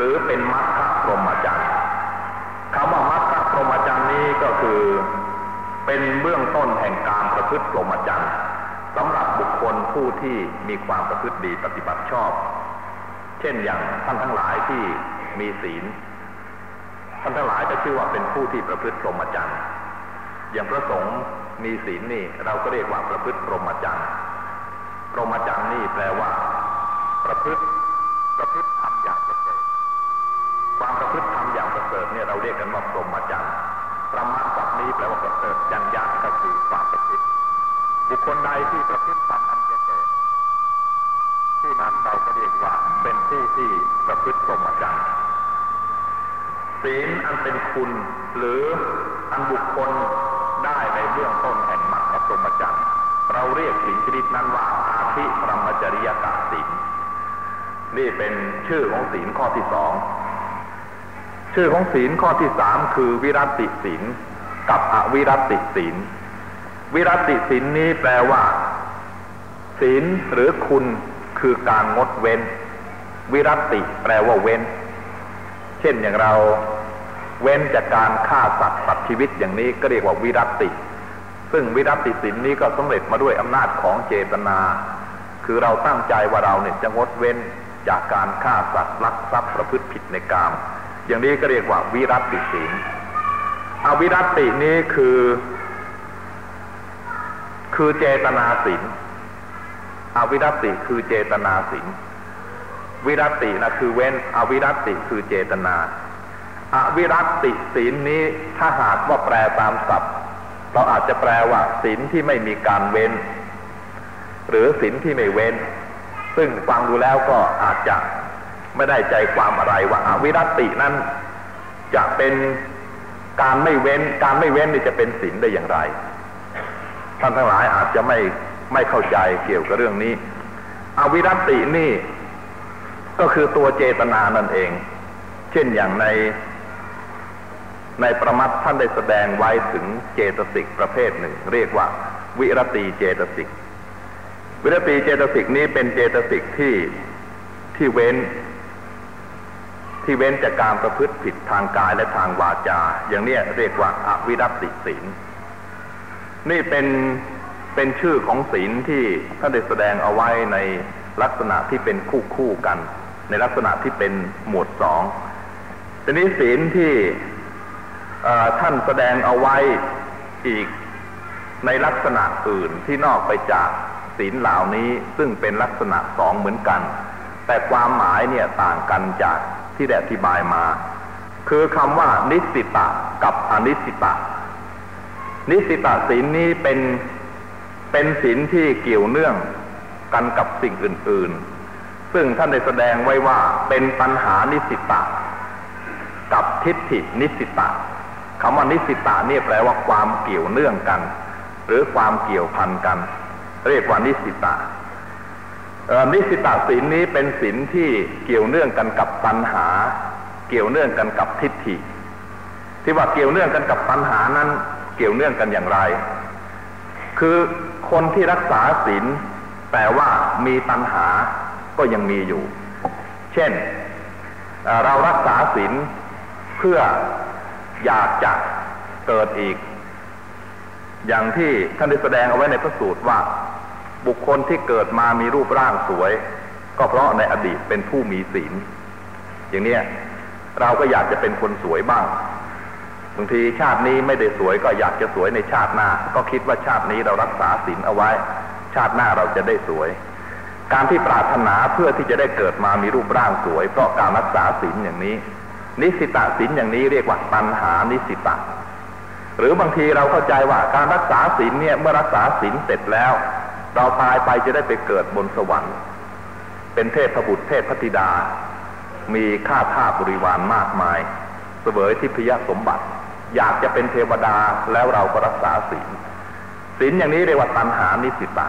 หรือเป็นมัคคะพรหมจรรย์คำว่ามัคคะพรหมจรรย์นี้ก็คือเป็นเบื้องต้นแห่งการประพฤติพรหมจรรย์สำหรับบุคคลผู้ที่มีความประพฤติดีปฏิบัติชอบ เช่นอย่างท่านทั้งหลายที่มีศีล ท่านทั้งหลายจะชื่อว่าเป็นผู้ที่ประพฤติพรหมจรรย์อย่างพระสงฆ์มีศีลนี่เราก็เรียกว่าประพฤติพรหมจรรย์พรหมจรรย์นี่แปลว่า ประพฤติ ระเสริฐเนี่ยเราเรียกกันว่าพรหมจรรย์ประมาศัพท์นี้แปลว่าประเสริฐย่างยากก็คือความประพฤติบุคคลใดที่ประพฤติทำอันประเสริฐผู้นั้นเราก็เรียกว่าเป็นผู้ที่ประพฤติพรหมจรรย์ศีลอันเป็นคุณ หรืออันบุคคลได้ในเบื้องต้นแห่งมรรคพรหมจรรย์เราเรียกศีลชนิดนั้นว่าอาภิพรหมจริยกาศีลนี่เป็นชื่อของศีลข้อที่สอง ชื่อของศีลข้อที่สามคือวิรัติศีลกับอวิรัติศีล วิรัติศีลนี้แปลว่า ศีลหรือคุณคือการงดเว้น วิรัติแปลว่าเว้น เช่นอย่างเราเว้นจากการฆ่าสัตว์ตัดชีวิตอย่างนี้ก็เรียกว่าวิรัติ ซึ่งวิรัติศีลนี้ก็สำเร็จมาด้วยอำนาจของเจตนา คือเราตั้งใจว่าเราเนี่ยจะงดเว้นจากการฆ่าสัตว์ลักทรัพย์ประพฤติผิดในกาม อย่างนี้ก็เรียกว่าวิรัติศีลอวิรัตินี้คือ คือเจตนาศีลอวิรัติคือเจตนาศีลวิรัตินะคือเว้นอวิรัติคือเจตนาอวิรัติศีลนี้ถ้าหากว่าแปลตามศัพท์ เราอาจจะแปลว่าศีลที่ไม่มีการเว้น หรือศีลที่ไม่เว้น ซึ่งฟังดูแล้วก็อาจจะ ไม่ได้ใจความอะไรว่าอาวิรัตินั้น จะเป็นการไม่เว้น การไม่เว้นนี่จะเป็นศีลได้อย่างไร ท่านทั้งหลายอาจจะไม่ไม่เข้าใจเกี่ยวกับเรื่องนี้ อวิรัตินี่ ก็คือตัวเจตนานั่นเอง เช่นอย่างใน ในประมัติท่านได้แสดงไว้ถึงเจตสิกประเภทหนึ่ง เรียกว่า วิรติเจตสิกวิรติเจตสิกนี้เป็นเจตสิกที่ที่เว้น ที่เว้นจากการประพฤติผิดทางกายและทางวาจา อย่างนี้เรียกว่าอวิรัติศีล นี่เป็นเป็นชื่อของศีลที่ท่านได้แสดงเอาไว้ในลักษณะที่เป็นคู่คู่กัน ในลักษณะที่เป็นหมวดสองทีนี้ศีลที่ท่านแสดงเอาไว้อีกในลักษณะอื่นที่นอกไปจากศีลเหล่านี้ซึ่งเป็นลักษณะสองเหมือนกัน แต่ความหมายเนี่ยต่างกันจาก ที่ได้อธิบายมา คือคำว่านิสิตะกับอนิสิตะ นิสิตะศีลนี้เป็นเป็นศีลที่เกี่ยวเนื่องกันกับสิ่งอื่น ๆ ซึ่งท่านได้แสดงไว้ว่าเป็นปัญหานิสิตะ กับทิฏฐินิสิตะคำว่านิสิตะนี่แปลว่าความเกี่ยวเนื่องกัน หรือความเกี่ยวพันกัน เรียกว่านิสิตะ นิสิตะศีลนี้เป็นศีลที่เกี่ยวเนื่องกันกับปัญหา เกี่ยวเนื่องกันกับทิฏฐิ ที่ว่าเกี่ยวเนื่องกันกับปัญหานั้น เกี่ยวเนื่องกันอย่างไร คือคนที่รักษาศีลแต่ว่ามีปัญหาก็ยังมีอยู่ เช่นเรารักษาศีลเพื่ออยากจะเกิดอีก อย่างที่ท่านได้แสดงเอาไว้ในพระสูตรว่า บุคคลที่เกิดมามีรูปร่างสวย ก็เพราะในอดีตเป็นผู้มีศีล อย่างนี้เราก็อยากจะเป็นคนสวยบ้างบางทีชาตินี้ไม่ได้สวยก็อยากจะสวยในชาติหน้า ก็คิดว่าชาตินี้เรารักษาศีลเอาไว้ ชาติหน้าเราจะได้สวย การที่ปรารถนาเพื่อที่จะได้เกิดมามีรูปร่างสวย เพราะการรักษาศีลอย่างนี้ นิสิตศีลอย่างนี้เรียกว่าปัญหานิสิตะหรือบางทีเราเข้าใจว่าการรักษาศีลเนี่ยเมื่อรักษาศีลเสร็จแล้ว เราตายไปจะได้ไปเกิดบนสวรรค์ เป็นเทพบุตรเทพพธิดา มีข้าทาสบริวารมากมาย เสวยทิพยสมบัติ อยากจะเป็นเทวดาแล้วเราก็รักษาศีลศีลอย่างนี้เรียกว่าตัณหานิสิตะ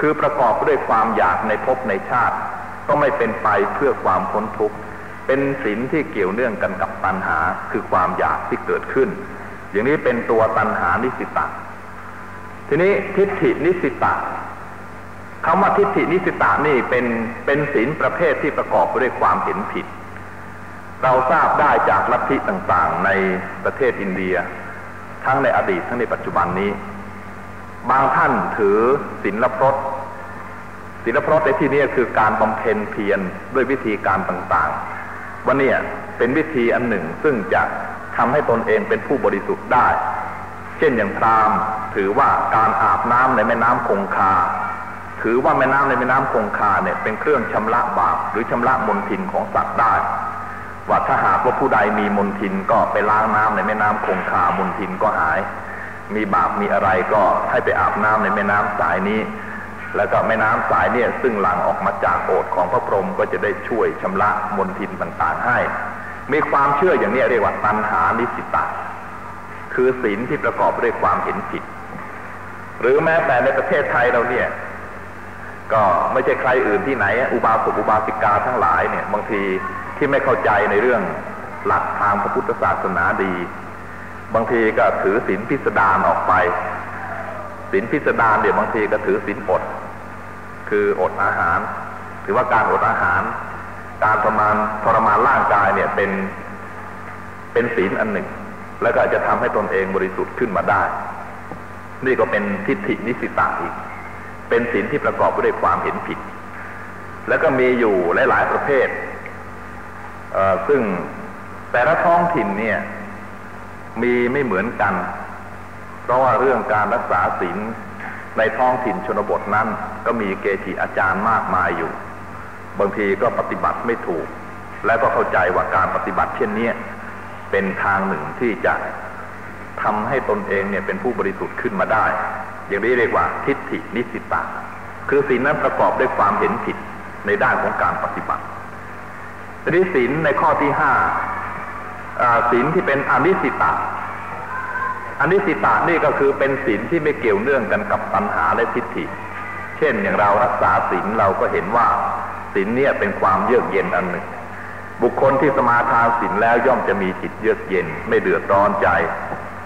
คือประกอบด้วยความอยากในภพในชาติต้องไม่เป็นไปเพื่อความพ้นทุกข์เป็นศีลที่เกี่ยวเนื่องกันกับตัณหา คือความอยากที่เกิดขึ้น อย่างนี้เป็นตัวตัณหานิสิตะ ทีนี้ทิฏฐินิสิตะคำว่าทิฏฐินิสิตะนี่เป็นเป็นศีลประเภทที่ประกอบด้วยความเห็นผิด เราทราบได้จากลัทธิต่างๆ ในประเทศอินเดีย ทั้งในอดีตทั้งในปัจจุบันนี้ บางท่านถือศีลพรตศีลพรตในที่นี้คือการบำเพ็ญเพียรด้วยวิธีการต่างๆว่าเนี่ยเป็นวิธีอันหนึ่งซึ่งจะทำให้ตนเองเป็นผู้บริสุทธิ์ได้ เช่นอย่างพราหมณ์ ถือว่าการอาบน้ำในแม่น้ำคงคา ถือว่าแม่น้ำในแม่น้ำคงคาเนี่ยเป็นเครื่องชำระบาปหรือชำระมลทินของสัตว์ได้ว่าถ้าหากว่าผู้ใดมีมลทินก็ไปล้างน้ำในแม่น้ำคงคามลทินก็หาย มีบาปมีอะไรก็ให้ไปอาบน้ำในแม่น้ำสายนี้ แล้วก็แม่น้ำสายเนี่ยซึ่งหลั่งออกมาจากโอษของพระพรหมก็จะได้ช่วยชำระมลทินต่างๆให้ มีความเชื่ออย่างนี้เรียกว่าตัณหานิสิตาคือศีลที่ประกอบด้วยความเห็นผิด หรือแม้แต่ในประเทศไทยเราเนี่ย ก็ไม่ใช่ใครอื่นที่ไหน อุบาสกอุบาสิกาทั้งหลายเนี่ย บางทีที่ไม่เข้าใจในเรื่องหลักทางพระพุทธศาสนาดี บางทีก็ถือศีลพิสดารออกไปศีลพิสดารเดี๋ยวบางทีก็ถือศีลอด คืออดอาหาร ถือว่าการอดอาหาร การประมาณทรมานร่างกายเนี่ยเป็นเป็นศีลอันหนึ่ง แล้วก็จะทำให้ตนเองบริสุทธิ์ขึ้นมาได้ นี่ก็เป็นทิฏฐินิสิตาอีก เป็นศีลที่ประกอบด้วยความเห็นผิด แล้วก็มีอยู่หลาย ๆ ประเภท ซึ่งแต่ละท้องถิ่นเนี่ย มีไม่เหมือนกัน เพราะว่าเรื่องการรักษาศีลในท้องถิ่นชนบทนั้น ก็มีเกจิอาจารย์มากมายอยู่ บางทีก็ปฏิบัติไม่ถูก และก็เข้าใจว่าการปฏิบัติเช่นนี้เป็นทางหนึ่งที่จะ ทำให้ตนเองเนี่ยเป็นผู้บริสุทธิ์ขึ้นมาได้ อย่างนี้เรียกว่าทิฏฐินิสิตาคือศีลนั้นประกอบด้วยความเห็นผิดในด้านของการปฏิบัติทีนี้ศีลในข้อที่ห้าศีลที่เป็นอนิสิตาอนิสิตานี่ก็คือเป็นศีลที่ไม่เกี่ยวเนื่องกันกับตัณหาและทิฏฐิ เช่นอย่างเรารักษาศีลเราก็เห็นว่าศีลเนี่ยเป็นความเยือกเย็นอันหนึ่ง บุคคลที่สมาทานศีลแล้วย่อมจะมีจิตเยือกเย็น ไม่เดือดร้อนใจ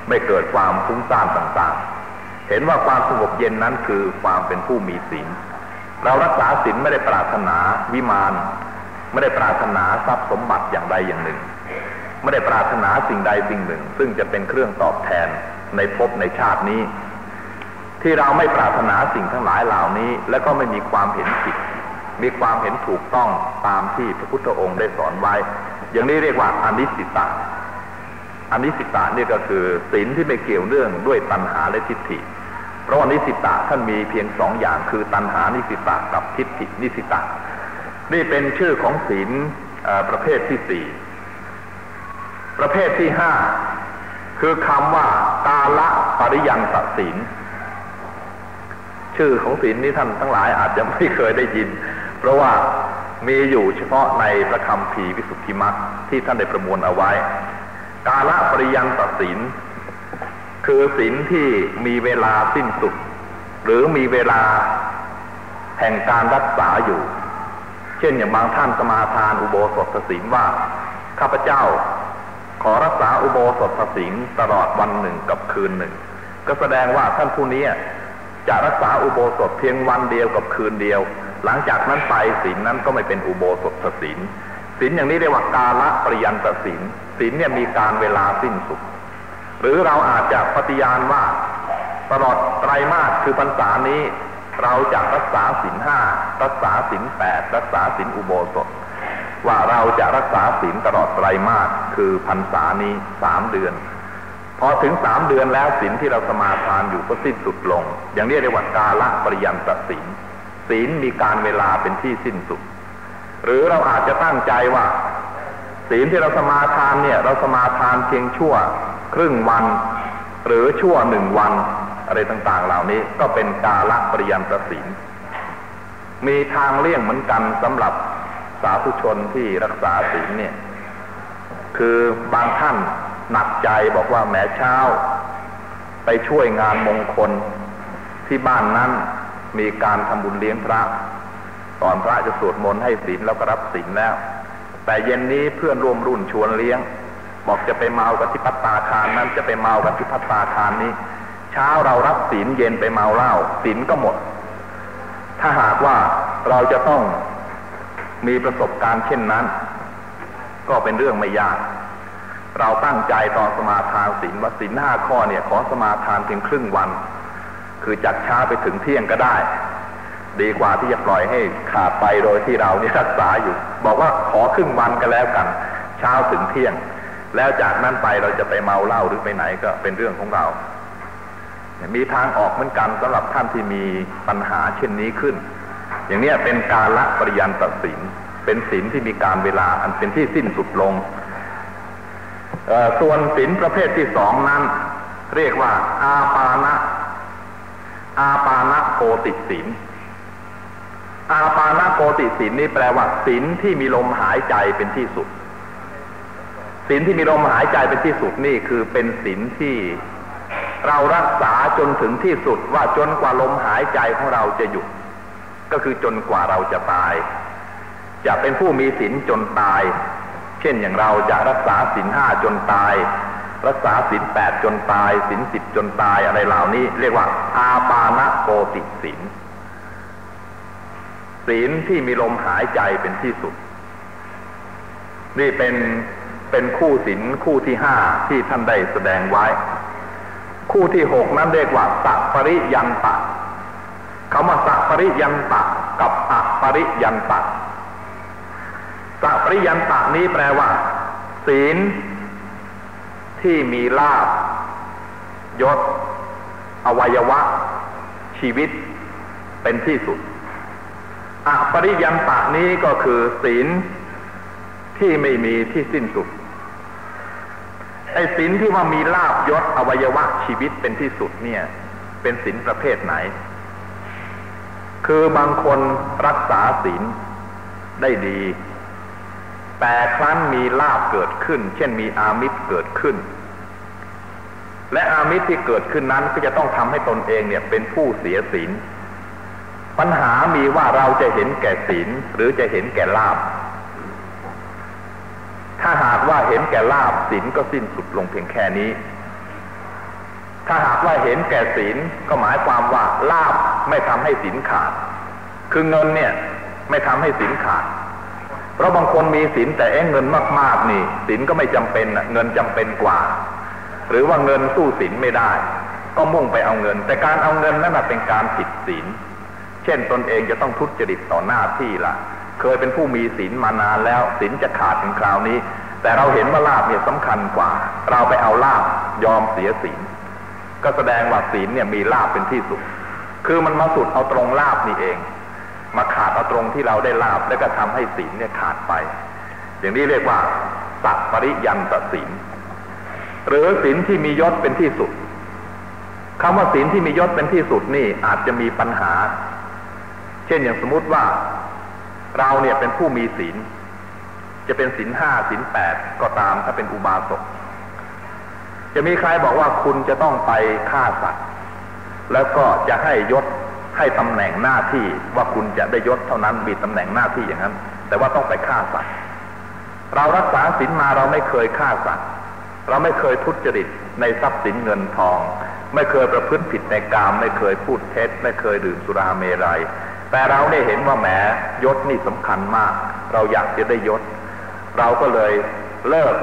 ไม่เกิดความฟุ้งซ่านต่างๆ เห็นว่าความสงบเย็นนั้นคือความเป็นผู้มีศีล เรารักษาศีลไม่ได้ปรารถนาวิมาน ไม่ได้ปรารถนาทรัพย์สมบัติอย่างใดอย่างหนึ่ง ไม่ได้ปรารถนาสิ่งใดสิ่งหนึ่ง ซึ่งจะเป็นเครื่องตอบแทนในภพในชาตินี้ ที่เราไม่ปรารถนาสิ่งทั้งหลายเหล่านี้ และก็ไม่มีความเห็นผิด มีความเห็นถูกต้องตามที่พระพุทธองค์ได้สอนไว้ อย่างนี้เรียกว่าอนิสิตา อนิสิตานี่ก็คือศีลที่ไม่เกี่ยวเนื่องด้วยตัณหาและทิฏฐิ เพราะอนิสิตาท่านมีเพียงสองอย่างคือตัณหานิสิตากับทิฏฐินิสิตานี่เป็นชื่อของศีลประเภทที่สี่ประเภทที่ห้าคือคำว่ากาละปริยันตศีลชื่อของศีลนี้ท่านทั้งหลายอาจจะไม่เคยได้ยิน เพราะว่ามีอยู่เฉพาะในพระคำภีวิสุทธิมัตที่ท่านได้ประมวลเอาไว้ กาละปริยันตศีลคือศีลที่มีเวลาสิ้นสุด หรือมีเวลาแห่งการรักษาอยู่ เช่นอย่างบางท่านสมาทานอุโบสถศีลว่า ข้าพเจ้า ขอรักษาอุโบสถศีลตลอดวันหนึ่งกับคืนหนึ่ง ก็แสดงว่าท่านผู้นี้จะรักษาอุโบสถเพียงวันเดียวกับคืนเดียว หลังจากนั้นไปศีลนั้นก็ไม่เป็นอุโบสถศีล ศีลอย่างนี้เรียกว่ากาละปริยันตศีลศีลเนี่ยมีการเวลาสิ้นสุด หรือเราอาจจะปฏิญาณว่าตลอดไตรมาสคือพรรษานี้ เราจะรักษาศีลห้ารักษาศีลแปดรักษาศีลอุโบสถ ว่าเราจะรักษาศีลตลอดไตรมาสคือพรรษานี้สามเดือนพอถึงสามเดือนแล้วศีลที่เราสมาทานอยู่ก็สิ้นสุดลง อย่างนี้เรียกว่ากาละปริยันตศีลศีลมีการเวลาเป็นที่สิ้นสุด หรือเราอาจจะตั้งใจว่า ศีลที่เราสมาทานเนี่ย เราสมาทานเพียงชั่วครึ่งวัน หรือชั่วหนึ่งวัน อะไรต่างๆ เหล่านี้ก็เป็นกาละปริยันตศีลมีทางเลี่ยงเหมือนกันสำหรับสาธุชนที่รักษาศีลเนี่ย คือบางท่านหนักใจบอกว่าแม้เช้า ไปช่วยงานมงคลที่บ้านนั้นมีการทำบุญเลี้ยงพระ ก่อนพระจะสวดมนต์ให้ศีลแล้วก็รับศีลแล้ว แต่เย็นนี้เพื่อนร่วมรุ่นชวนเลี้ยง บอกจะไปเมากันที่พัตตาคารนั้นจะไปเมากันที่พัตตาคารนี้ เช้าเรารับศีลเย็นไปเมาเหล้าศีลก็หมด ถ้าหากว่าเราจะต้องมีประสบการณ์เช่นนั้น ก็เป็นเรื่องไม่ยาก เราตั้งใจตอนสมาทานศีลว่าศีลห้าข้อเนี่ย ขอสมาทานเพียงครึ่งวัน คือจัดช้าไปถึงเที่ยงก็ได้ ดีกว่าที่จะปล่อยให้ขาดไปโดยที่เรานี่รักษาอยู่ บอกว่าขอครึ่งวันก็แล้วกัน เช้าถึงเที่ยง แล้วจากนั้นไปเราจะไปเมาเหล้าหรือไปไหนก็เป็นเรื่องของเรามีทางออกเหมือนกันสำหรับท่านที่มีปัญหาเช่นนี้ขึ้น อย่างนี้เป็นการละปริยันตัดสิน เป็นศีลที่มีการเวลาอันเป็นที่สิ้นสุดลง ส่วนศีลประเภทที่สองนั้น เรียกว่า อาปานะ อาปานะโกติศีล อาปานะโกติศีลนี่แปลว่าศีลที่มีลมหายใจเป็นที่สุดศีลที่มีลมหายใจเป็นที่สุดนี่คือเป็นศีลที่เรารักษาจนถึงที่สุดว่าจนกว่าลมหายใจของเราจะหยุด ก็คือจนกว่าเราจะตาย จะเป็นผู้มีศีลจนตาย เช่นอย่างเราจะรักษาศีลห้าจนตาย รักษาศีลแปดจนตายศีลสิบจนตายอะไรเหล่านี้ เรียกว่า อาปาณโกติศีล ศีลที่มีลมหายใจเป็นที่สุด นี่เป็นเป็นคู่ศีลคู่ที่ห้าที่ท่านได้แสดงไว้ คู่ที่หกนั้นเรียกว่าสัปริยันตะคำว่าสัปริยันตะกับอัปริยันตะสัปริยันตะนี้แปลว่า ศีลที่มีลาบยศ อวัยวะ ชีวิตเป็นที่สุด อปริยันตะนี้ก็คือศีลที่ไม่มีที่สิ้นสุด ไอ้ศีลที่ว่ามีลาบยศอวัยวะชีวิตเป็นที่สุดเนี่ย เป็นศีลประเภทไหน คือบางคนรักษาศีลได้ดี แต่ครั้นมีลาบเกิดขึ้น เช่นมีอามิตรเกิดขึ้น และอามิตรที่เกิดขึ้นนั้นก็จะต้องทำให้ตนเองเนี่ยเป็นผู้เสียศีล ปัญหามีว่าเราจะเห็นแก่ศีลหรือจะเห็นแก่ลาบ ถ้าหากว่าเห็นแก่ลาบศีลก็สิ้นสุดลงเพียงแค่นี้ ถ้าหากว่าเห็นแก่ศีลก็หมายความว่าลาบไม่ทำให้ศีลขาด คือเงินเนี่ยไม่ทำให้ศีลขาด เพราะบางคนมีศีลแต่เอ้เงินมาก ๆ นี่ศีลก็ไม่จำเป็นเงินจำเป็นกว่า หรือว่าเงินสู้ศีลไม่ได้ ก็มุ่งไปเอาเงิน แต่การเอาเงินนั่นเป็นการผิดศีล เช่นตนเองจะต้องทุจริตต่อหน้าที่ละเคยเป็นผู้มีศีลมานานแล้วศีลจะขาดถึงคราวนี้ แต่เราเห็นว่าลาบเนี่ยสำคัญกว่า เราไปเอาลาบยอมเสียศีล ก็แสดงว่าศีลเนี่ยมีลาบเป็นที่สุด คือมันมาสุดเอาตรงลาบนี่เอง มาขาดเอาตรงที่เราได้ลาบแล้วก็ทำให้ศีลเนี่ยขาดไป อย่างนี้เรียกว่าสัพปริยันตศีลหรือศีลที่มียศเป็นที่สุดคำว่าศีลที่มียศเป็นที่สุดนี่อาจจะมีปัญหา ช่นอย่างสมมติว่าเราเนี่ยเป็นผู้มีศีล จะเป็นศีลห้าศีลแปดก็ตามถ้าเป็นอุบาสกจะมีใครบอกว่าคุณจะต้องไปฆ่าสัตว์แล้วก็จะให้ยศให้ตำแหน่งหน้าที่ว่าคุณจะได้ยศเท่านั้นมีตำแหน่งหน้าที่อย่างนั้น แต่ว่าต้องไปฆ่าสัตว์เรารักษาศีลมาเราไม่เคยฆ่าสัตว์เราไม่เคยทุจริตในทรัพย์สินเงินทอง ไม่เคยประพฤติผิดในกาม ไม่เคยพูดเท็จ ไม่เคยดื่มสุราเมรัย แต่เราได้เห็นว่าแหมยศนี่สำคัญมาก เราอยากจะได้ยศ เราก็เลยเลิก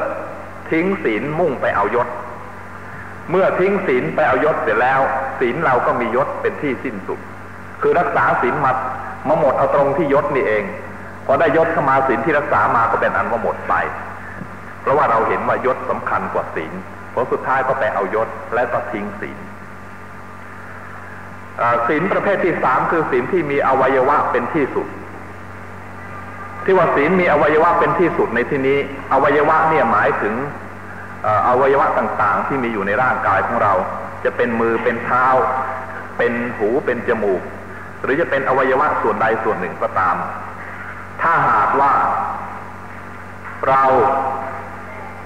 ทิ้งศีลมุ่งไปเอายศ เมื่อทิ้งศีลไปเอายศเสร็จแล้วศีลเราก็มียศเป็นที่สิ้นสุด คือรักษาศีลมามาหมดเอาตรงที่ยศนี่เองพอได้ยศเข้ามาศีลที่รักษามาก็เป็นอันว่าหมดไป เพราะว่าเราเห็นว่ายศสำคัญกว่าศีลผลสุดท้ายก็ไปเอายศและก็ทิ้งศีล ศีลประเภทที่สามคือศีลที่มีอวัยวะเป็นที่สุด ที่ว่าศีลมีอวัยวะเป็นที่สุดในที่นี้ อวัยวะเนี่ยหมายถึงอวัยวะต่างๆ ที่มีอยู่ในร่างกายของเรา จะเป็นมือเป็นเท้า เป็นหูเป็นจมูก หรือจะเป็นอวัยวะส่วนใดส่วนหนึ่งก็ตาม ถ้าหากว่าเรา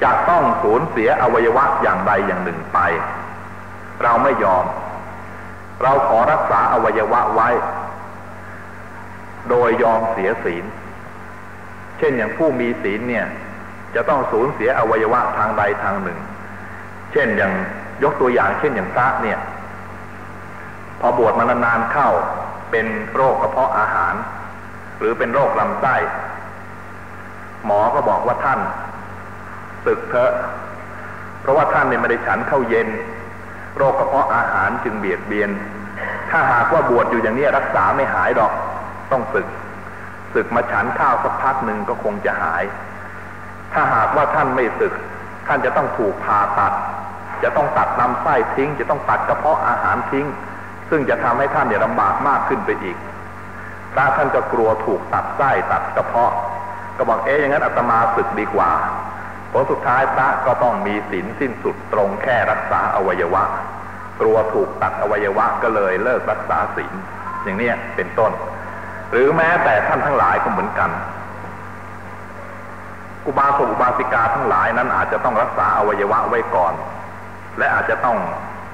จะต้องสูญเสียอวัยวะอย่างใดอย่างหนึ่งไป เราไม่ยอม เราขอรักษาอวัยวะไว้ โดยยอมเสียศีล เช่นอย่างผู้มีศีลเนี่ย จะต้องสูญเสียอวัยวะทางใดทางหนึ่ง เช่นอย่างยกตัวอย่าง เช่นอย่างพระเนี่ย พอบวชมานานๆเข้าเป็นโรคกระเพาะอาหาร หรือเป็นโรคลำไส้ หมอก็บอกว่าท่านศึกเถอะ เพราะว่าท่านเนี่ยไม่ได้ฉันเข้าเย็น โรคกระเพาะอาหารจึงเบียดเบียน ถ้าหากว่าบวชอยู่อย่างนี้รักษาไม่หายดอก ต้องศึก ศึกมาฉันข้าวสักพักหนึ่งก็คงจะหาย ถ้าหากว่าท่านไม่ศึก ท่านจะต้องถูกผ่าตัด จะต้องตัดลำไส้ทิ้ง จะต้องตัดกระเพาะอาหารทิ้ง ซึ่งจะทำให้ท่านเนี่ยลำบากมากขึ้นไปอีกพระท่านก็กลัวถูกตัดไส้ตัดกระเพาะ ก็บอกเอ๊ะอย่างนั้นอาตมาศึกดีกว่า ผลสุดท้ายพระก็ต้องมีศีลสิ้นสุดตรงแค่รักษาอวัยวะ กลัวถูกตัดอวัยวะก็เลยเลิกรักษาศีลอย่างนี้เป็นต้น หรือแม้แต่ท่านทั้งหลายก็เหมือนกันอุบาสกอุบาสิกาทั้งหลายนั้นอาจจะต้องรักษาอวัยวะไว้ก่อน และอาจจะต้อง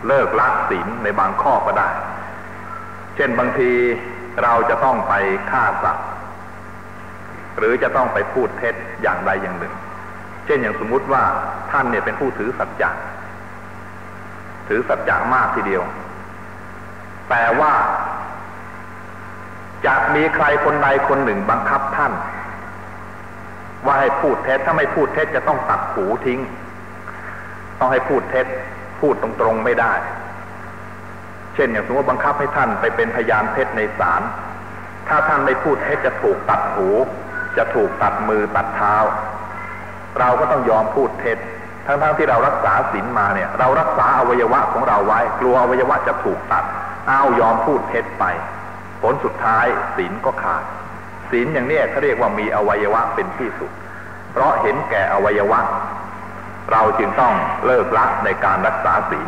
เลิกละศีลในบางข้อก็ได้ เช่นบางทีเราจะต้องไปฆ่าสัตว์หรือจะต้องไปพูดเท็จอย่างใดอย่างหนึ่ง ช่นอย่างสมมุติว่าท่านเนี่ยเป็นผู้ถือสัจจะถือสัจจะมากทีเดียว แต่ว่าจะมีใครคนใดคนหนึ่งบังคับท่าน ว่าให้พูดเท็จถ้าไม่พูดเท็จจะต้องตัดหูทิ้ง ต้องให้พูดเท็จพูดตรงๆไม่ได้ เช่นอย่างสมมติว่าบังคับให้ท่านไปเป็นพยานเท็จในศาลถ้าท่านไม่พูดเท็จจะถูกตัดหู จะถูกตัดมือตัดเท้า เราก็ต้องยอมพูดเท็จ ทั้งๆทที่เรารักษาศีลมาเนี่ย เรารักษาอวัยวะของเราไว้ กลัวอวัยวะจะถูกตัดเอายอมพูดเท็จไป ผลสุดท้ายศีลก็ขาดศีลอย่างนี้เขาเรียกว่ามีอวัยวะเป็นที่สุด เพราะเห็นแก่อวัยวะ เราจึงต้องเลิกละในการรักษาศีล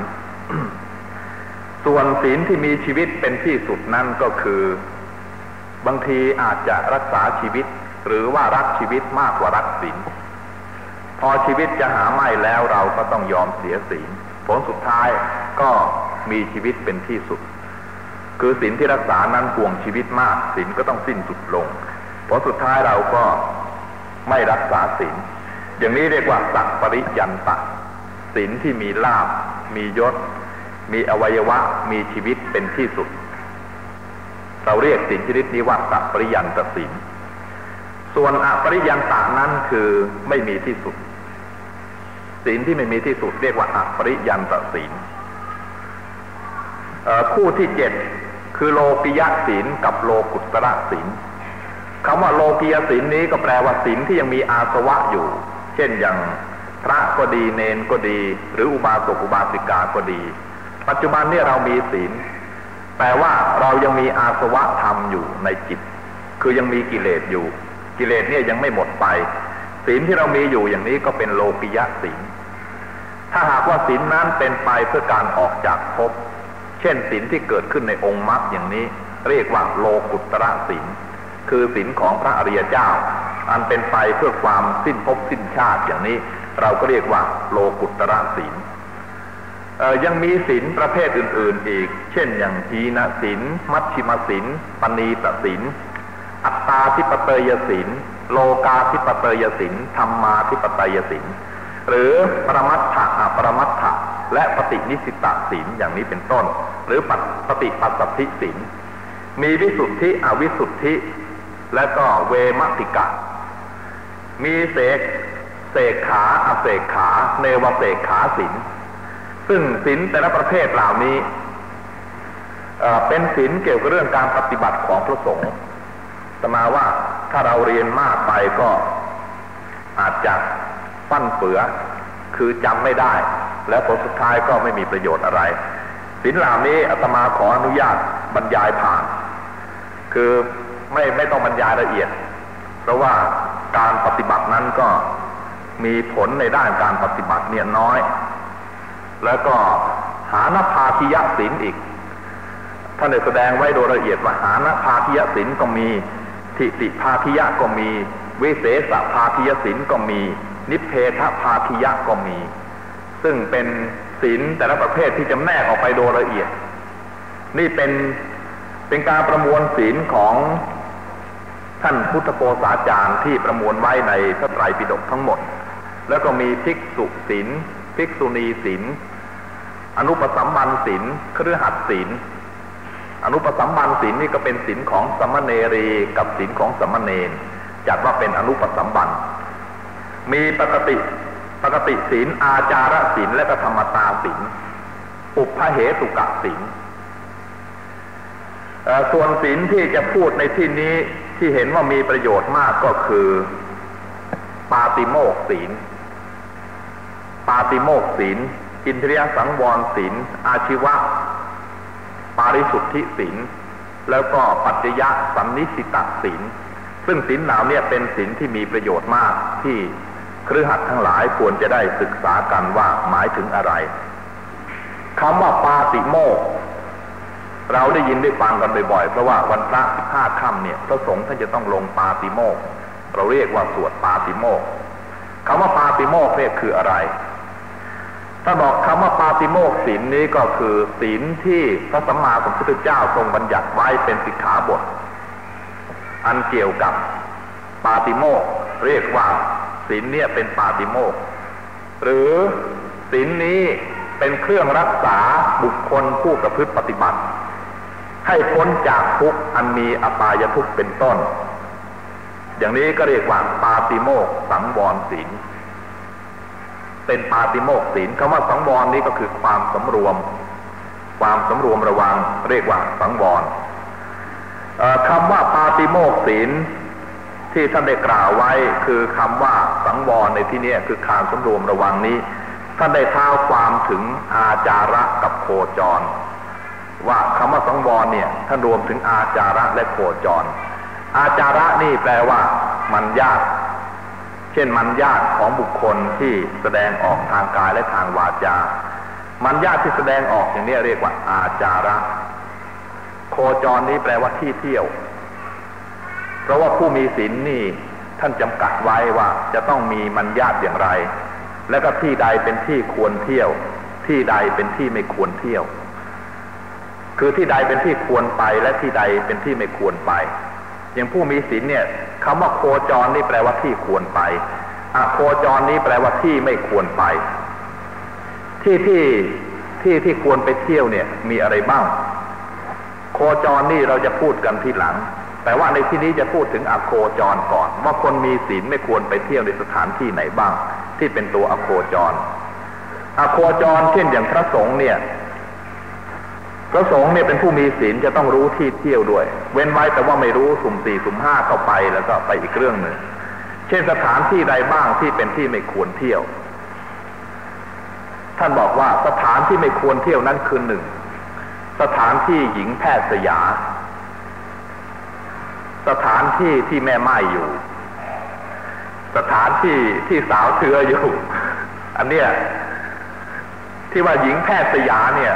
ส่วนศีลที่มีชีวิตเป็นที่สุดนั่นก็คือ บางทีอาจจะรักษาชีวิต หรือว่ารักชีวิตมากกว่ารักศีล พอชีวิตจะหาไม่แล้วเราก็ต้องยอมเสียศีลผลสุดท้ายก็มีชีวิตเป็นที่สุด คือศีลที่รักษานั้นห่วงชีวิตมากศีลก็ต้องสิ้นสุดลงผลสุดท้ายเราก็ไม่รักษาศีลอย่างนี้เรียกว่าสักปริยันตะศีลที่มีลาบ มียศ มีอวัยวะ มีชีวิตเป็นที่สุด เราเรียกสิ่งชนิดนี้ว่าสัปริยันตสินส่วนอปริยันตานั้นคือไม่มีที่สุด ศีลที่ไม่มีที่สุดเรียกว่าอปริยันตศีลคู่ที่เจ็ดคือโลกิยะศีลกับโลกุตระศีลคำว่าโลกิยศีลนี้ก็แปลว่าศีลที่ยังมีอาสวะอยู่ เช่นอย่างพระก็ดีเนนก็ดี หรืออุบาสกอุบาสิกาก็ดี ปัจจุบันนี่เรามีศีลแต่ว่าเรายังมีอาสวะธรรมอยู่ในจิต คือยังมีกิเลสอยู่ กิเลสเนี่ยยังไม่หมดไป ศีลที่เรามีอยู่อย่างนี้ก็เป็นโลกิยะศีล ถ้าหากว่าศีลนั้นเป็นไปเพื่อการออกจากภพ เช่นศีลที่เกิดขึ้นในองค์มรรคอย่างนี้ เรียกว่าโลกุตระศีล คือศีลของพระอริยเจ้า อันเป็นไปเพื่อความสิ้นภพสิ้นชาติอย่างนี้ เราก็เรียกว่าโลกุตระศีลยังมีศีลประเภทอื่น ๆ อีก เช่นอย่างทีนศีล มัชชิมศีล ปณีตศีล อัตตาทิปเตยศีล โลกาทิปเตยศีล ธรรมาทิปเตยศีล หรือปรมัตถะอปรมัตถะและปฏินิสิตาศีลอย่างนี้เป็นต้น หรือปฏิปัสสธิศีลมีวิสุทธิอวิสุทธิ และก็เวมติกะ มีเสกเสกขาอเสกขา เนวเสกขาศีลซึ่งศีลแต่ละประเภทเหล่านี้เป็นศีลเกี่ยวกับเรื่องการปฏิบัติของพระสงฆ์สมาว่าถ้าเราเรียนมากไปก็อาจจะ ฟั่นเฟือ คือจำไม่ได้ แล้วผลสุดท้ายก็ไม่มีประโยชน์อะไรศีลเหล่านี้อาตมาขออนุญาตบรรยายผ่าน คือไม่ไม่ต้องบรรยายละเอียด เพราะว่าการปฏิบัตินั้นก็มีผลในด้านการปฏิบัติเนี่ยน้อย แล้วก็หานภาคิยศินอีกท่านได้แสดงไว้โดยละเอียดว่าหานภาคิยศินก็มีทิติภาคิยะก็มี วิเศษภาคิยศินก็มี นิเพทภาคิยะก็มี ซึ่งเป็นศินแต่ละประเภทที่จำแนกออกไปโดยละเอียด นี่เป็นเป็นการประมวลศีลของท่านพุทธโกษาจารย์ที่ประมวลไว้ในพระไตรปิฎกทั้งหมด แล้วก็มีภิกษุศีลภิกษุณีศีลอนุปสัมบันศีลเครือหัดศีลอนุปสัมบันศีลนี่ก็เป็นศีลของสัมณเณรีกับศีลของสัมณเณรจัดว่าเป็นอนุปสัมบัน มีปกติปกติศีลอาจารศีลและก็ธรรมตาศีลอุปเหตุกะศีลส่วนศีลที่จะพูดในที่นี้ที่เห็นว่ามีประโยชน์มากก็คือ ปาติโมกศีล ปาติโมกศีล อินทรียสังวรศีล อาชีวะ ปาริสุทธิศีล แล้วก็ปัจจยะสันนิสิตศีล ซึ่งศีลเหล่านี้เป็นศีลที่มีประโยชน์มากที่ ครือขัดทั้งหลายควรจะได้ศึกษากันว่าหมายถึงอะไรคำว่าปาติโมกเราได้ยินได้ฟังกันบ่อยๆ เพราะว่าวันพระสิบห้าค่ำเนี่ยพระสงฆ์ท่านจะต้องลงปาติโมก เราเรียกว่าสวดปาติโมกคำว่าปาติโมกเนี่ยคืออะไร ถ้าบอกคำว่าปาติโมกศีลนี้ก็คือศีลที่พระสัมมาสัมพุทธเจ้าทรงบัญญัติไว้เป็นสิกขาบท อันเกี่ยวกับปาติโมกเรียกว่า ศีลเนี่ยเป็นปาติโมกหรือศีลนี้เป็นเครื่องรักษาบุคคลผู้ประพฤติปฏิบัติ ให้พ้นจากทุกอันมีอปายทุกเป็นต้น อย่างนี้ก็เรียกว่าปาติโมกสังวรศีลเป็นปาติโมกศีลคำว่าสังวรนี้ก็คือความสำรวม ความสำรวมระวังเรียกว่าสังวรคำว่าปาติโมกศีล ที่ท่านได้กล่าวไว้คือคำว่าสังวรในที่นี้คือการสำรวมระวังนี้ ท่านได้เท้าความถึงอาจาระกับโคจร ว่าคำว่าสังวรเนี่ยท่านรวมถึงอาจาระและโคจร อาจาระนี่แปลว่ามันญาติเช่นมันญาติของบุคคลที่แสดงออกทางกายและทางวาจา มันญาติที่แสดงออกอย่างนี้เรียกว่าอาจาระ โคจรนี้แปลว่าที่เที่ยว ราะว่าผู้มีศีลนี่ท่านจำกัดไว้ว่าจะต้องมีมันญาติอย่างไร และก็ที่ใดเป็นที่ควรเที่ยว ที่ใดเป็นที่ไม่ควรเที่ยว คือที่ใดเป็นที่ควรไปและที่ใดเป็นที่ไม่ควรไป อย่างผู้มีศีลเนี่ยคำว่าโคจรนี่แปลว่าที่ควรไปอโคจรนี้แปลว่าที่ไม่ควรไป ที่ที่ที่ที่ควรไปเที่ยวเนี่ยมีอะไรบ้าง โคจรนี่เราจะพูดกันทีหลัง แต่ว่าในที่นี้จะพูดถึงอโคจรก่อน ว่าคนมีศีลไม่ควรไปเที่ยวในสถานที่ไหนบ้าง ที่เป็นตัวอโคจร อโคจรเช่นอย่างพระสงฆ์เนี่ย พระสงฆ์เนี่ยเป็นผู้มีศีลจะต้องรู้ที่เที่ยวด้วย เว้นไว้แต่ว่าไม่รู้สุ่มสี่สุ่มห้าเข้าไปแล้วก็ไปอีกเรื่องหนึ่งเช่นสถานที่ใดบ้างที่เป็นที่ไม่ควรเที่ยว ท่านบอกว่าสถานที่ไม่ควรเที่ยวนั้นคือหนึ่งสถานที่หญิงแพทย์สยา สถานที่ที่แม่ไม้อยู่ สถานที่ที่สาวเชื้ออยู่ อันเนี้ยที่ว่าหญิงแพทย์สยาเนี่ย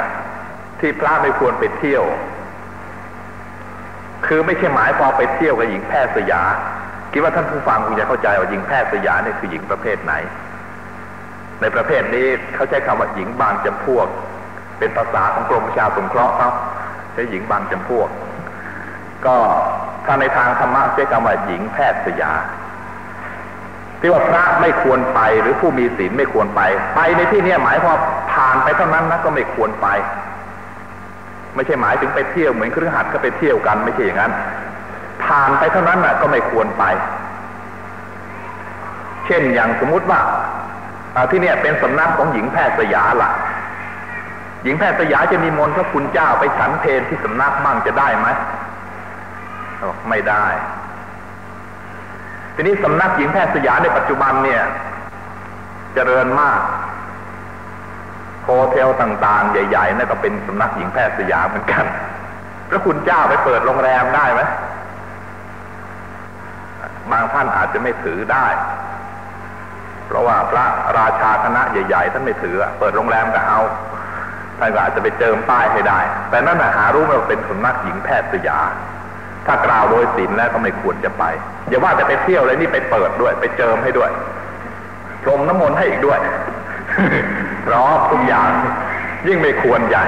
ที่พระไม่ควรไปเที่ยว คือไม่ใช่หมายพอไปเที่ยวกับหญิงแพทย์สยาคิดว่าท่านผู้ฟังคงจะเข้าใจว่าหญิงแพทย์สยาเนี่ยคือหญิงประเภทไหน ในประเภทนี้เขาใช้คำว่าหญิงบางจำพวก เป็นภาษาของกรมประชาสงเคราะห์เขาใช้หญิงบางจำพวก ก็ ถ้าในทางธรรมะใช้คำว่าหญิงแพทย์สยา ที่ว่าพระไม่ควรไปหรือผู้มีศีลไม่ควรไป ไปในที่นี้หมายความผ่านไปเท่านั้นนะก็ไม่ควรไป ไม่ใช่หมายถึงไปเที่ยวเหมือนครือหัดก็ไปเที่ยวกันไม่ใช่อย่างนั้น ผ่านไปเท่านั้นนะก็ไม่ควรไป เช่นอย่างสมมุติว่าที่เนี่ยเป็นสำนักของหญิงแพทย์สยาล่ะหญิงแพทย์สยาจะมีมนต์พระคุณเจ้าไปฉันเพลที่สำนักมั่งจะได้ไหม ไม่ได้ ทีนี้สำนักหญิงแพทย์สยามในปัจจุบันเนี่ยจเจริญมากโฮเทลต่าง ๆ ใหญ่ๆนั่นก็เป็นสำนักหญิงแพทย์สยามเหมือนกัน พระคุณเจ้าไปเปิดโรงแรมได้ไหมบางท่านอาจจะไม่ถือได้ เพราะว่าพระราชาคณะใหญ่ ๆ ท่านไม่ถือ เปิดโรงแรมก็เอาท่านก็อาจจะไปเจิมป้ายให้ได้ แต่นั่นหารู้ว่าเป็นสำนักหญิงแพทย์สยาม ถ้ากล่าวโดยศีลแล้วก็ไม่ควรจะไป อย่าว่าจะไปเที่ยวเลยนี่ไปเปิดด้วย ไปเจิมให้ด้วยพรมน้ำมนต์ให้อีกด้วยรอมทุกอย่างยิ่งไม่ควรใหญ่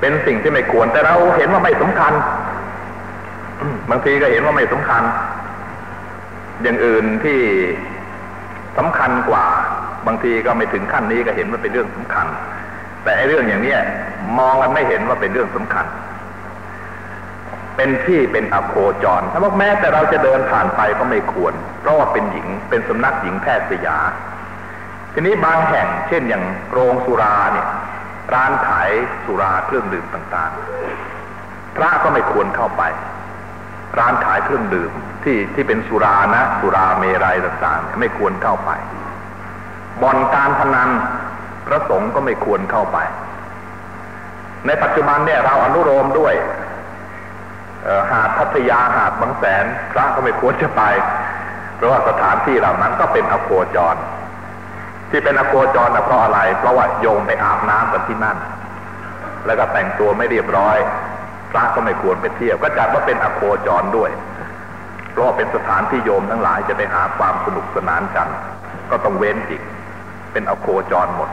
เป็นสิ่งที่ไม่ควร แต่เราเห็นว่าไม่สำคัญ บางทีก็เห็นว่าไม่สำคัญ อย่างอื่นที่สำคัญกว่า บางทีก็ไม่ถึงขั้นนี้ก็เห็นว่าเป็นเรื่องสำคัญ แต่ไอ้เรื่องอย่างเนี้ยมองกันไม่เห็นว่าเป็นเรื่องสำคัญ เป็นที่เป็นอโคจรถ้าบอกแม้แต่เราจะเดินผ่านไปก็ไม่ควร เพราะว่าเป็นหญิงเป็นสำนักหญิงแพทย์สยา ทีนี้บางแห่งเช่นอย่างโรงสุราเนี่ยร้านขายสุราเครื่องดื่มต่างๆ พระก็ไม่ควรเข้าไป ร้านขายเครื่องดื่มที่ที่เป็นสุรานะ สุราเมรัยต่างๆ ไม่ควรเข้าไปบ่อนการพนันพระสงฆ์ก็ไม่ควรเข้าไป ในปัจจุบันเนี่ยเราอนุโลมด้วย หาดพัทยาหาดบางแสนพระก็ไม่ควรจะไป เพราะว่าสถานที่เหล่านั้นก็เป็นอโคจร ที่เป็นอโคจรนะเพราะอะไร เพราะว่าโยมไปอาบน้ำกันที่นั่น แล้วก็แต่งตัวไม่เรียบร้อย พระก็ไม่ควรไปเที่ยว ก็จัดว่าเป็นอโคจรด้วย เพราะเป็นสถานที่โยมทั้งหลายจะไปหาความสนุกสนานกัน ก็ต้องเว้นอีก เป็นอโคจรหมด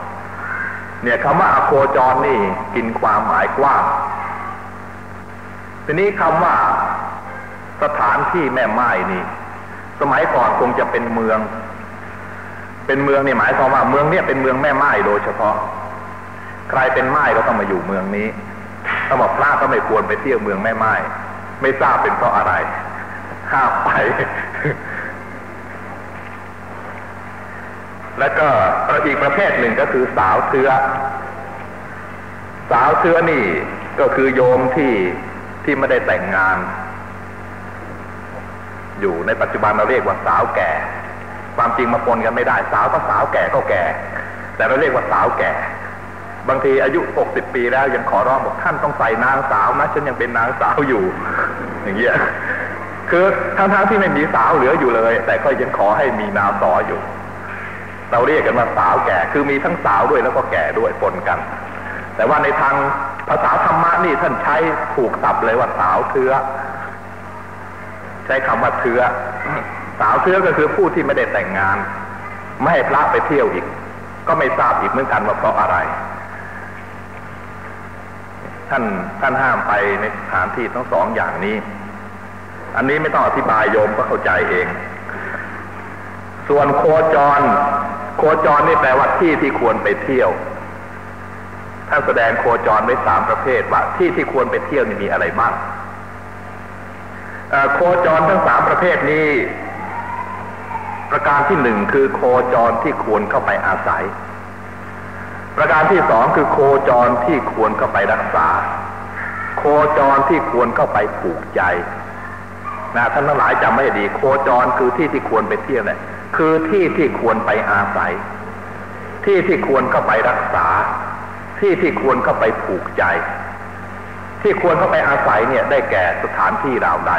เนี่ยคำว่าอโคจรนี่กินความหมายกว้าง ทีนี้คำว่าสถานที่แม่ไม้นี่ สมัยก่อนคงจะเป็นเมือง เป็นเมืองนี่หมายความว่าเมืองเนี่ยเป็นเมืองแม่ไม้โดยเฉพาะ ใครเป็นไม้ก็ต้องมาอยู่เมืองนี้ถ้าบอกพระก็ไม่ควรไปเที่ยวเมืองแม่ไม้ไม่ทราบเป็นเพราะอะไรห้ามไป แล้วก็อีกประเภทหนึ่งก็คือสาวเชื้อสาวเชื้อนี่ก็คือโยมที่ ที่ไม่ได้แต่งงาน อยู่ในปัจจุบันเราเรียกว่าสาวแก่ ความจริงมาปนกันไม่ได้ สาวก็สาวแก่ก็แก่ แต่เราเรียกว่าสาวแก่ บางทีอายุหกสิบปีแล้วยังขอร้องบอกท่านต้องใส่นางสาวนะฉันยังเป็นนางสาวอยู่ อย่างเงี้ยคือทั้งๆทที่ไม่มีสาวเหลืออยู่เลย แต่ก็ยังขอให้มีนาวต่ออยู่ เราเรียกกันว่าสาวแก่ คือมีทั้งสาวด้วยแล้วก็แก่ด้วยปนกัน แต่ว่าในทาง ภาษาธรรมะนี่ท่านใช้ถูกศัพท์เลยว่าสาวเทือใช้คำว่าเทือสาวเทือก็คือผู้ที่ไม่ได้แต่งงาน ไม่ให้พระไปเที่ยวอีก ก็ไม่ทราบอีกเหมือนกันว่าเพราะอะไร ท่านท่านห้ามไปในสถานที่ทั้งสองอย่างนี้ อันนี้ไม่ต้องอธิบายโยมก็เข้าใจเอง ส่วนโคจร โคจรนี่แปลว่าที่ที่ควรไปเที่ยว ท่านแสดงโคจรไว้สามประเภทว่าที่ที่ควรไปเที่ยวนี่มีอะไรบ้างโคจรทั้งสามประเภทนี้ ประการที่หนึ่งคือโคจรที่ควรเข้าไปอาศัย ประการที่สองคือโคจรที่ควรเข้าไปรักษา โคจรที่ควรเข้าไปผูกใจนะท่านทั้งหลายจำไม่ดี โคจรคือที่ที่ควรไปเที่ยวเนี่ยคือที่ที่ควรไปอาศัย ที่ที่ควรเข้าไปรักษา ที่ที่ควรเข้าไปผูกใจ ที่ควรเข้าไปอาศัยเนี่ยได้แก่สถานที่เหล่าใด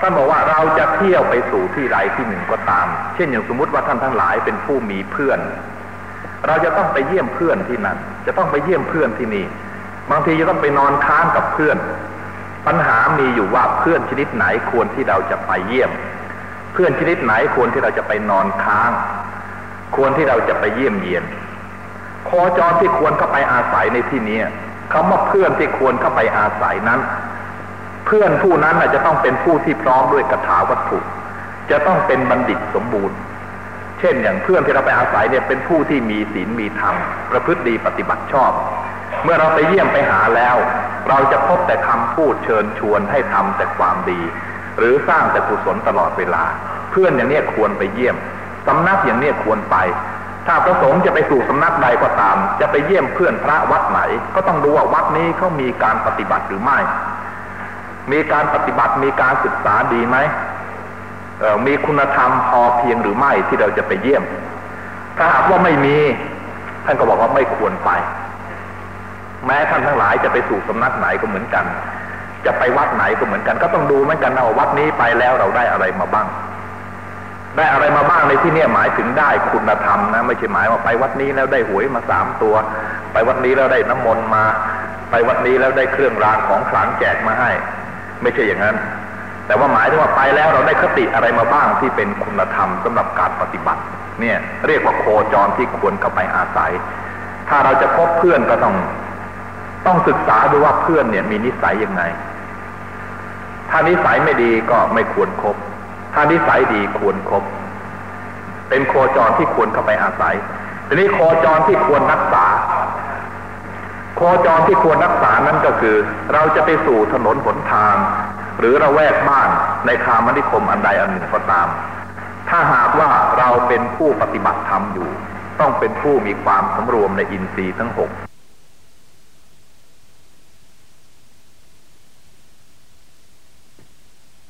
ท่านบอกว่าเราจะเที่ยวไปสู่ที่ใดที่หนึ่งก็ตาม เช่นอย่างสมมติว่าท่านทั้งหลายเป็นผู้มีเพื่อน เราจะต้องไปเยี่ยมเพื่อนที่นั่น จะต้องไปเยี่ยมเพื่อนที่นี่ บางทีจะต้องไปนอนค้างกับเพื่อน ปัญหามีอยู่ว่าเพื่อนชนิดไหนควรที่เราจะไปเยี่ยม เพื่อนชนิดไหนควรที่เราจะไปนอนค้าง ควรที่เราจะไปเยี่ยมเยียน โคจรที่ควรเข้าไปอาศัยในที่นี้คำว่าเพื่อนที่ควรเข้าไปอาศัยนั้น เพื่อนผู้นั้นจะต้องเป็นผู้ที่พร้อมด้วยกถาวัตถุ จะต้องเป็นบัณฑิตสมบูรณ์ เช่นอย่างเพื่อนที่เราไปอาศัยเนี่ยเป็นผู้ที่มีศีลมีธรรมประพฤติดีปฏิบัติชอบ เมื่อเราไปเยี่ยมไปหาแล้ว เราจะพบแต่คำพูดเชิญชวนให้ทำแต่ความดี หรือสร้างแต่กุศลตลอดเวลา เพื่อนอย่างนี้ควรไปเยี่ยมสำนักอย่างนี้ควรไป ถ้าประสงค์จะไปสู่สำนักใดก็ตาม จะไปเยี่ยมเพื่อนพระวัดไหน ก็ต้องดูว่าวัดนี้เขามีการปฏิบัติหรือไม่ มีการปฏิบัติมีการศึกษาดีไหมมีคุณธรรมพอเพียงหรือไม่ที่เราจะไปเยี่ยม ถ้าหากว่าไม่มีท่านก็บอกว่าไม่ควรไป แม้ท่านทั้งหลายจะไปสู่สำนักไหนก็เหมือนกัน จะไปวัดไหนก็เหมือนกัน ก็ต้องดูเหมือนกันว่าวัดนี้ไปแล้วเราได้อะไรมาบ้าง ได้อะไรมาบ้างในที่นี้หมายถึงได้คุณธรรมนะไม่ใช่หมายว่าไปวัดนี้แล้วได้หวยมาสามตัว ไปวัดนี้แล้วได้น้ำมนต์มา ไปวัดนี้แล้วได้เครื่องรางของขลังแจกมาให้ ไม่ใช่อย่างนั้น แต่ว่าหมายถึงว่าไปแล้วเราได้คติอะไรมาบ้างที่เป็นคุณธรรมสำหรับการปฏิบัติ เนี่ย เรียกว่าโคจรที่ควรเข้าไปอาศัย ถ้าเราจะพบเพื่อนก็ต้อง ต้องศึกษาดูว่าเพื่อนเนี่ย มีนิสัยยังไง ถ้านิสัยไม่ดีก็ไม่ควรครบ ถ้านิสัยดีควรครบ เป็นโคจรที่ควรเข้าไปอาศัย ทีนี้โคจรที่ควรรักษา โคจรที่ควรรักษานั้นก็คือ เราจะไปสู่ถนนหนทาง หรือระแวกบ้านในคามนิคมอันใดอันหนึ่งก็ตาม ถ้าหากว่าเราเป็นผู้ปฏิบัติธรรมอยู่ ต้องเป็นผู้มีความสำรวมในอินทรีย์ทั้งหก